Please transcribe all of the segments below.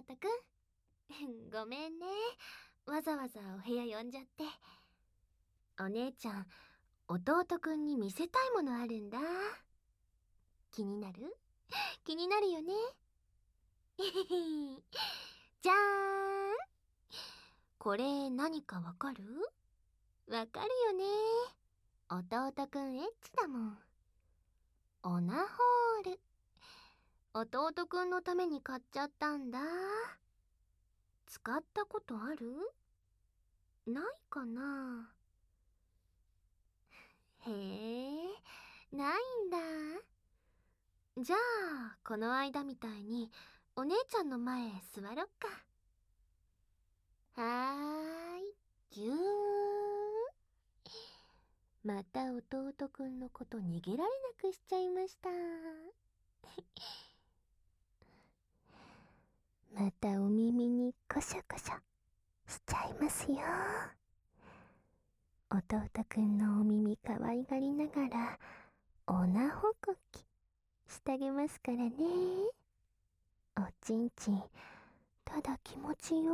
弟くん。ごめんね。わざわざお部屋呼んじゃって。お姉ちゃん、弟くんに見せたいものあるんだ。気になる？気になるよね。じゃーんこれ何かわかる？わかるよね。弟くんエッチだもん。オナホール。弟くんのために買っちゃったんだ。使ったことある？ないかなへえ、ないんだ。じゃあ、この間みたいに、お姉ちゃんの前へ座ろっか。はーい、ぎゅー。また弟くんのこと逃げられなくしちゃいました。またお耳にコショコショしちゃいますよ。弟くんのお耳可愛がりながら、おなほこきしてあげますからね。おちんちん、ただ気持ちよ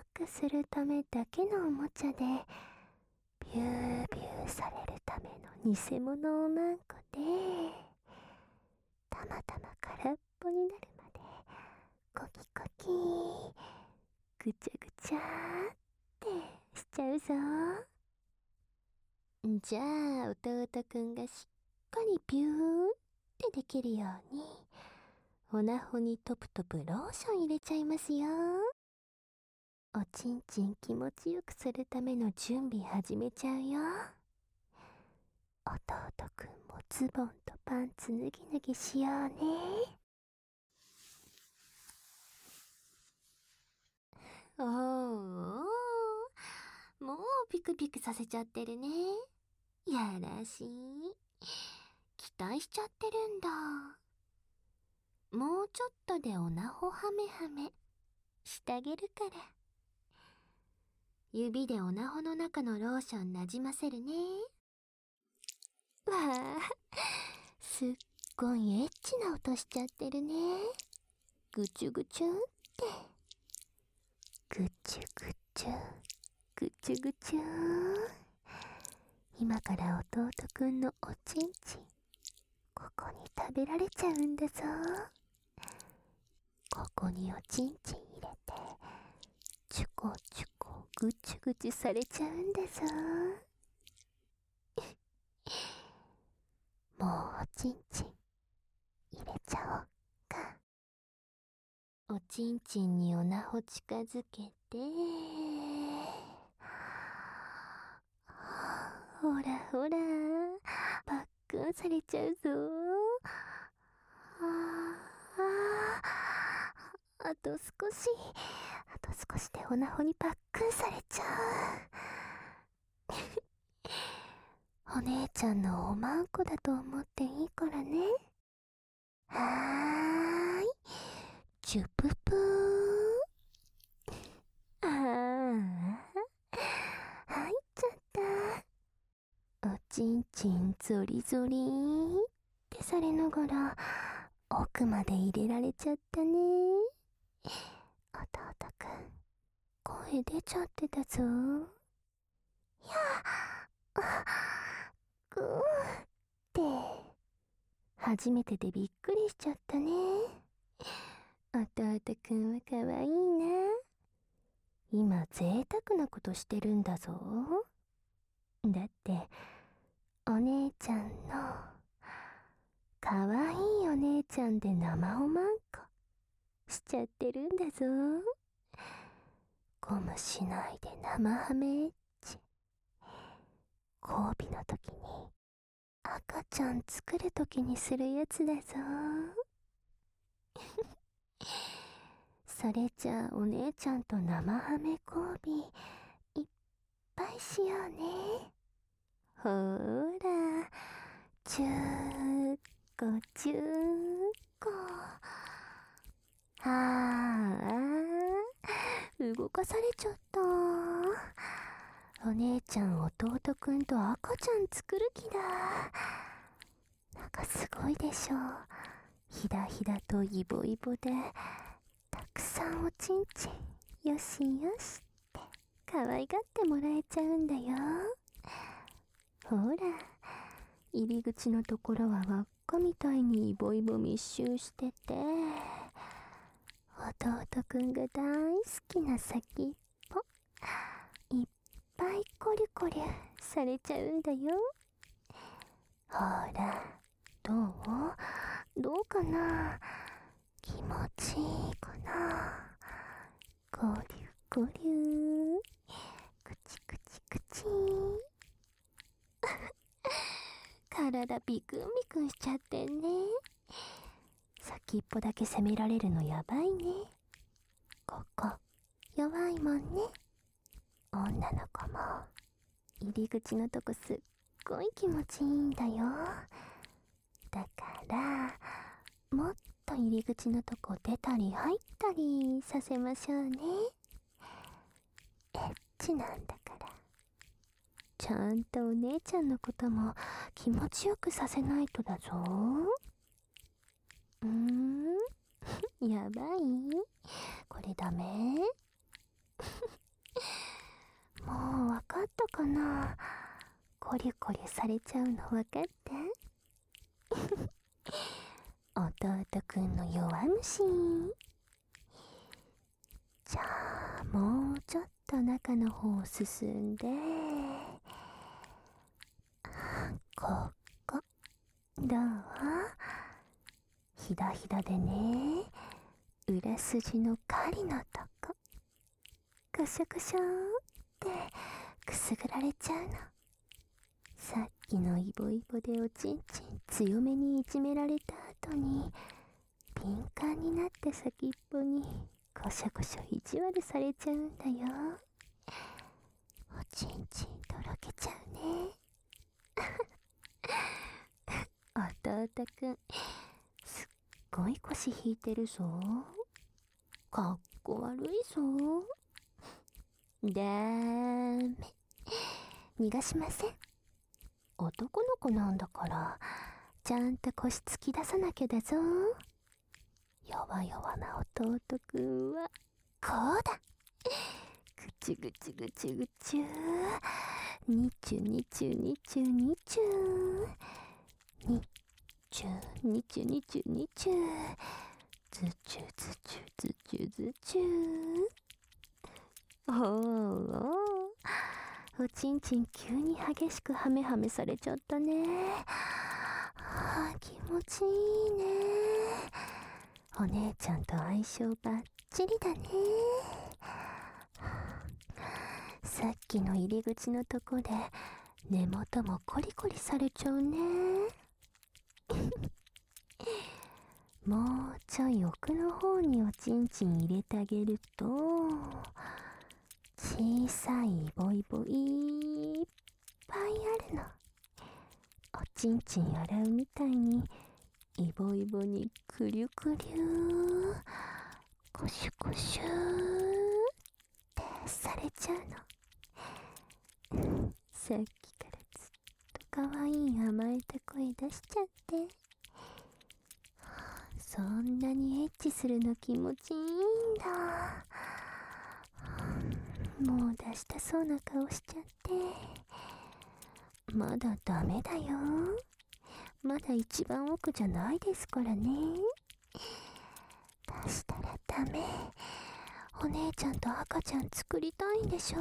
ーくするためだけのおもちゃで、ビュービューされるための偽物おまんこで、たまたま空っぽになる、コキコキ、ぐちゃぐちゃってしちゃうぞ。じゃあ、弟くんがしっかりビューってできるように、おなほにトプトプローション入れちゃいますよ。おちんちん気持ちよくするための準備始めちゃうよ。弟くんもズボンとパンツ脱ぎ脱ぎしようね。おーおーもうピクピクさせちゃってるね。やらしい。期待しちゃってるんだ。もうちょっとでおなほはめはめしてあげるから。指でおなほの中のローションなじませるね。わあ、すっごいエッチな音しちゃってるね。ぐちゅぐちゅって。ぐちゅぐちゅ、ぐちゅぐちゅ今から弟くんのおちんちん、ここに食べられちゃうんだぞ。ここにおちんちん入れて、チュコチュコぐちゅぐちゅされちゃうんだぞ。もうおちんちん入れちゃおうか。おちんちんにおなほ近づけて、ほらほら、パックンされちゃうぞ。ああと少し、あと少しでおなほにパックンされちゃう。お姉ちゃんのおまんこだと思っていいからね。はーい。チュププー。ああ、入っちゃった。おちんちんゾリゾリってされながら、奥まで入れられちゃったね。弟くん、声出ちゃってたぞ。いやあ、ぐーって、初めてでびっくりしちゃったね。弟くんはかわいいな。今贅沢なことしてるんだぞ。だって、お姉ちゃんの、かわいいお姉ちゃんで生おまんこ、しちゃってるんだぞ。ゴムしないで生ハメエッチ。交尾の時に、赤ちゃん作る時にするやつだぞ。それじゃあお姉ちゃんと生ハメ交尾いっぱいしようね。ほーら、ちゅーこちゅーこ。ああ、動かされちゃった。お姉ちゃん弟くんと赤ちゃん作る気だ。なんかすごいでしょ。ひだひだとイボイボで、んおちんちんよしよしって可愛がってもらえちゃうんだよ。ほら入り口のところは輪っかみたいにイボイボ密集してて。弟くんが大好きな先っぽ。いっぱいコリコリされちゃうんだよ。ほらどう？どうかな？気持ちいいかな？こりゅくちくちくち体ビクンビクンしちゃってね。先っぽだけ責められるのやばいね。ここ弱いもんね。女の子も。入り口のとこすっごい気持ちいいんだよ。だからもっと入り口のとこ出たり入ったりさせましょうね。エッチなんだから。ちゃんとお姉ちゃんのことも気持ちよくさせないとだぞ。うーん。やばい。これダメ。もうわかったかな。コリコリされちゃうのわかった 弟くんの弱虫。じゃあもうちょっと。と中の方を進んでここどうひだひだでね。裏筋の狩りのとこ。コショコショってくすぐられちゃうの。さっきのイボイボでおちんちん強めにいじめられた後に敏感になって先っぽにコショコショ意地悪されちゃうんだよ。おちんちんとろけちゃうね。弟くんすっごい腰引いてるぞ。かっこ悪いぞ。だーめ逃がしません。男の子なんだからちゃんと腰突き出さなきゃだぞ。弱々な弟くんは、こうだ。ぐちぐちぐちぐちゅー。にちゅにちゅにちゅにちゅ。にちゅにちゅにちゅにちゅ。ずちゅずちゅずちゅずちゅー。おーおちんちん急に激しくハメハメされちゃったね。あ、気持ちいいね。お姉ちゃんと相性バッチリだね。さっきの入り口のとこで根元もコリコリされちゃうね。もうちょい奥の方におちんちん入れてあげると小さいイボイボいっぱいあるの。おちんちん洗うみたいにイボイボにくりゅくりゅーコシュコシューってされちゃうの。さっきからずっと可愛い甘えた声出しちゃって。そんなにエッチするの気持ちいいんだ。もう出したそうな顔しちゃって。まだダメだよ。まだ一番奥じゃないですからね。出したらダメ。お姉ちゃんと赤ちゃん作りたいんでしょ？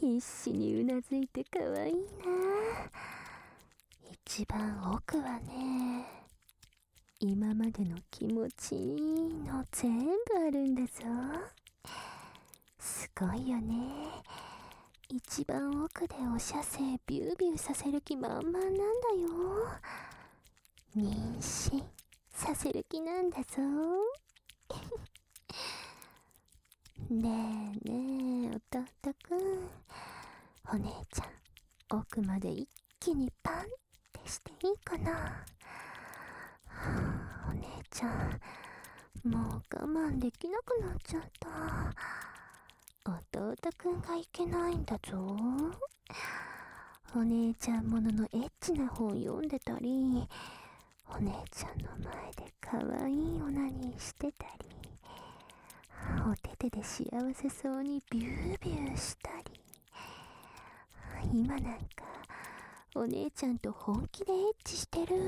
必死にうなずいて可愛いな。一番奥はね今までの気持ちいいの全部あるんだぞ。すごいよね。一番奥でお射精ビュービューさせる気満々なんだよ。妊娠させる気なんだぞ。ねえねえ弟くん。お姉ちゃん奥まで一気にパンってしていいかな、はあ、お姉ちゃんもう我慢できなくなっちゃった。弟くんがいけないんだぞ。お姉ちゃんもののエッチな本読んでたりお姉ちゃんの前で可愛いおなしてたりお手手で幸せそうにビュービューしたり。今なんかお姉ちゃんと本気でエッチしてるっ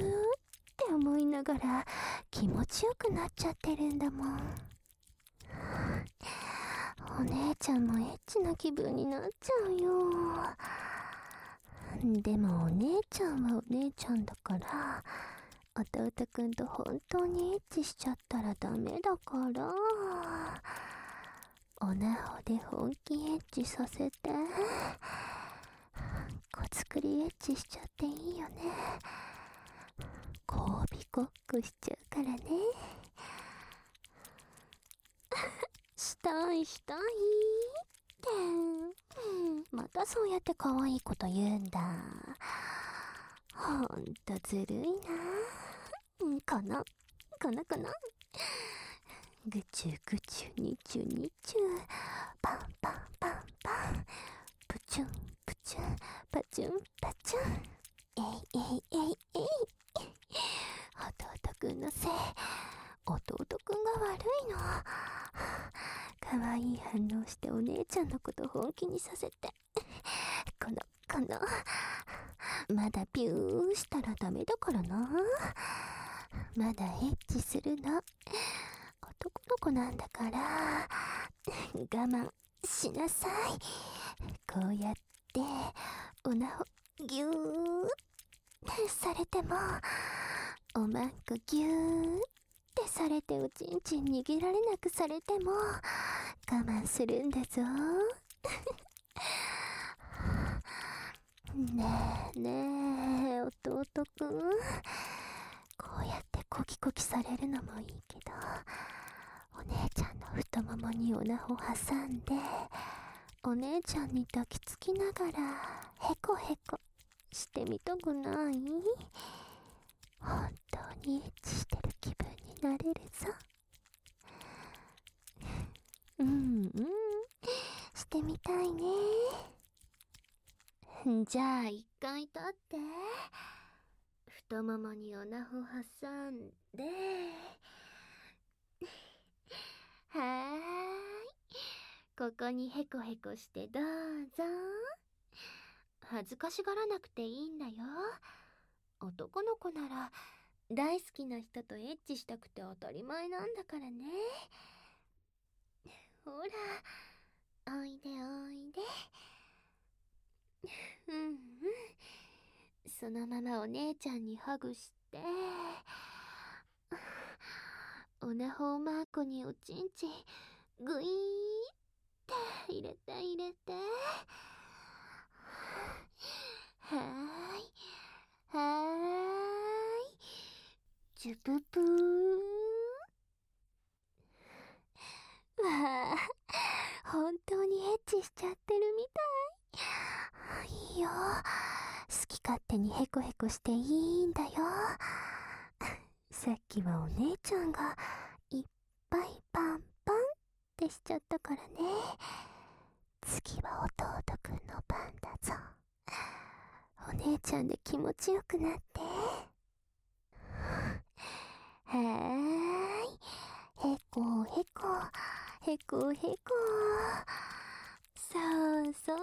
て思いながら気持ちよくなっちゃってるんだもん。お姉ちゃんもエッチな気分になっちゃうよ。でもお姉ちゃんはお姉ちゃんだから弟くんと本当にエッチしちゃったらダメだから。おなほで本気エッチさせてこつくりエッチしちゃっていいよね。交尾ごっこしちゃうからね。したいしたいって。またそうやって可愛いこと言うんだ。ほんとずるいな。かな。かなかな。ぐちゅぐちゅにちゅにちゅ。パンパンパンパン。プチュンプチュンパチュンパチュン。えいえいえいえい。弟くんのせい。弟くんが悪いの。可愛い反応してお姉ちゃんのこと本気にさせて。このこのまだビューしたらダメだからな。まだエッチするの。男の子なんだから。我慢しなさい。こうやっておなほぎゅーされてもおまんこぎゅーってされておちんちん握られなくされても我慢するんだぞ。ねえねえ弟くん。こうやってコキコキされるのもいいけどお姉ちゃんの太ももにおなほ挟んでお姉ちゃんに抱きつきながらへこへこしてみたくない？本当にエッチしてる気分になれるぞ。うんうん。してみたいね。じゃあ一回立って。太ももにおなほ挟んで。はーい。ここにへこへこしてどうぞ。恥ずかしがらなくていいんだよ。男の子なら大好きな人とエッチしたくて当たり前なんだからね。ほらおいでおいで。うんうん。そのままお姉ちゃんにハグして。おなほマークにおちんちん。ぐいーって入れて入れて。はーいはーい。ジュププー。わあ本当にエッチしちゃってるみたい。いいよ。好き勝手にヘコヘコしていいんだよ。さっきはお姉ちゃんがいっぱいパンパンってしちゃったからね。次は弟くんの番だぞ。お姉ちゃんで気持ちよくなって。はーい。へこへこ。へこへこ。そうそう。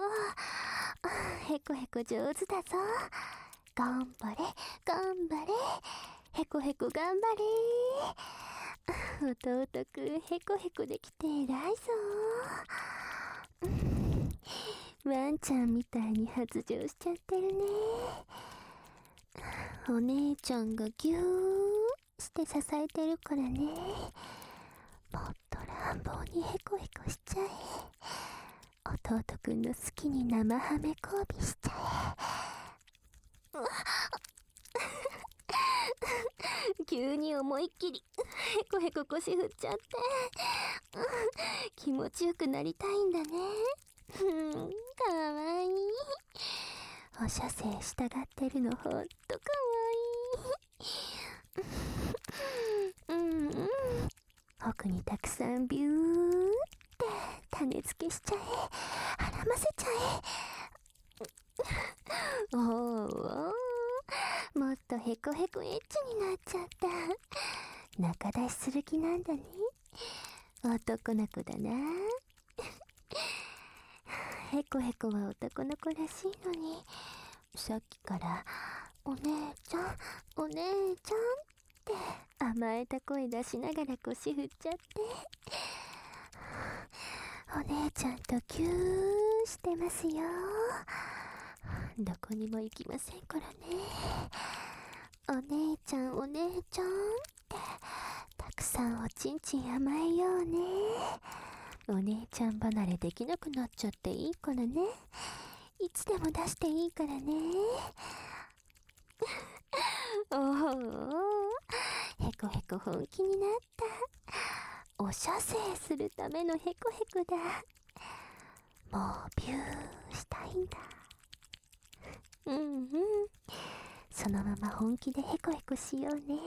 へこへこ上手だぞ。頑張れ頑張れ。へこへこ頑張れ。弟くんへこへこできて偉いぞ。ワンちゃんみたいに発情しちゃってるね。お姉ちゃんがぎゅーして支えてるからね。もっと乱暴にへこへこしちゃえ。弟くんの好きに生ハメ交尾しちゃえ。急に思いっきりへこへこ腰振っちゃって。気持ちよくなりたいんだね。かわいい。お射精従ってるのほんとかわいい。うんうん奥にたくさんビューって種付けしちゃえ。絡ませちゃえ。おーおー。もっとヘコヘコエッチになっちゃった。仲出しする気なんだね。男の子だな。へこへこは男の子らしいのに、さっきから、お姉ちゃん、お姉ちゃんって甘えた声出しながら腰振っちゃって。お姉ちゃんとキューしてますよ。どこにも行きませんからね。お姉ちゃん、お姉ちゃんって、たくさんおちんちん甘えようね。お姉ちゃん離れできなくなっちゃっていいからね。いつでも出していいからね。おお、へこへこ本気になった。お射精するためのへこへこだ。もうビューしたいんだ。うんうん。そのまま本気でへこへこしようね。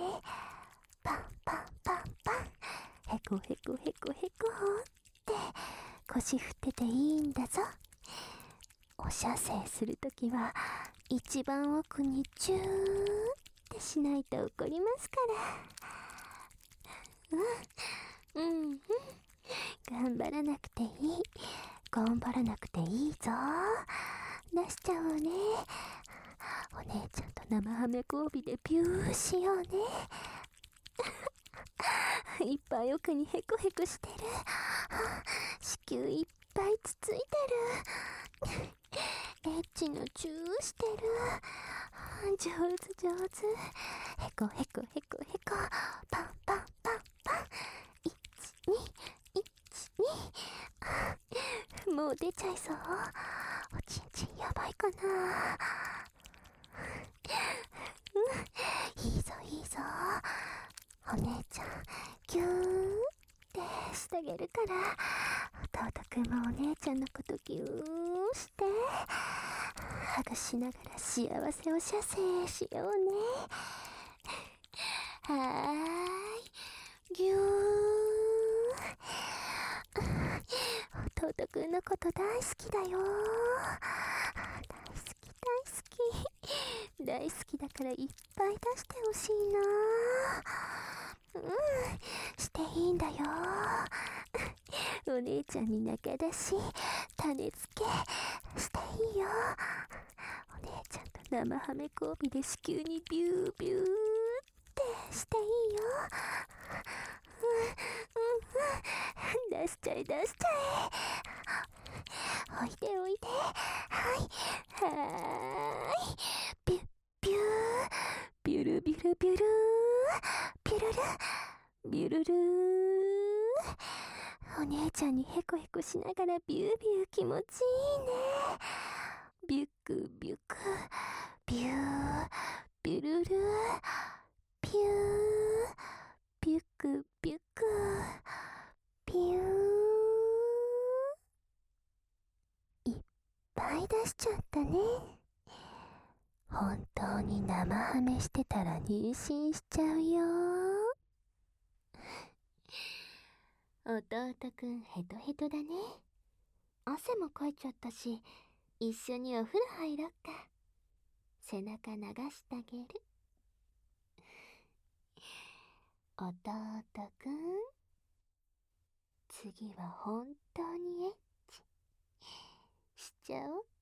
パンパンパンパン。へこへこへこへこ腰振ってていいんだぞ。お射精するときは一番奥にチューってしないと怒りますから。うん、うん、うん。頑張らなくていい。頑張らなくていいぞ。出しちゃおうね。お姉ちゃんと生ハメ交尾でビューしようね。いっぱい奥にヘコヘコしてる。子宮いっぱいつついてる。エッチのチューしてる。上手上手。へこへこへこへこ。パンパンパンパン。1、2、1、2。もう出ちゃいそう。おちんちんやばいかな。うん、いいぞいいぞ。お姉ちゃん、ぎゅーってしてあげるから、弟くんもお姉ちゃんのことぎゅーして、ハグしながら幸せを射精しようね。はーい、ぎゅー。弟くんのこと大好きだよ。大好き大好き。大好きだからいっぱい出してほしいな。うん、していいんだよ。お姉ちゃんに仲出し、種付け、していいよ。お姉ちゃんと生ハメ交尾で子宮にビュービューってしていいよ。うん、うん、出しちゃえ出しちゃえ。おいでおいで。はい。はーい。ビュッビュー。ビュルビュルビュルー。ビュルル。ビュルルー。お姉ちゃんにヘコヘコしながらビュービュー気持ちいいね。ビュクビュク。ビュー。ビュルル。ピュー。ビュクビュク。ピュー。いっぱい出しちゃったね。本当に生ハメしてたら妊娠しちゃうよ。弟くんヘトヘトだね。汗もかいちゃったし、一緒にお風呂入ろっか。背中流してあげる。弟くん。次は本当にエッチしちゃおう